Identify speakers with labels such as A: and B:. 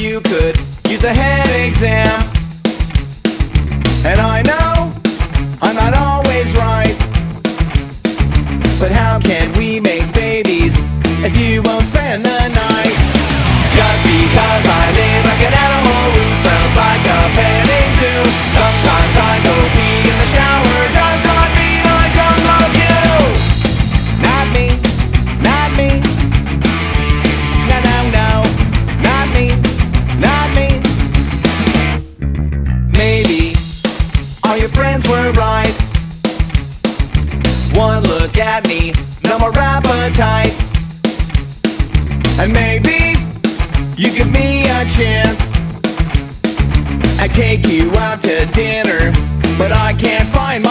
A: needs a head exam. And I know I'm not always right. But how can we make babies if you won't spend the night? All your friends were right. One look at me, no more appetite. And maybe you give me a chance. I take you out to dinner, but I can't find my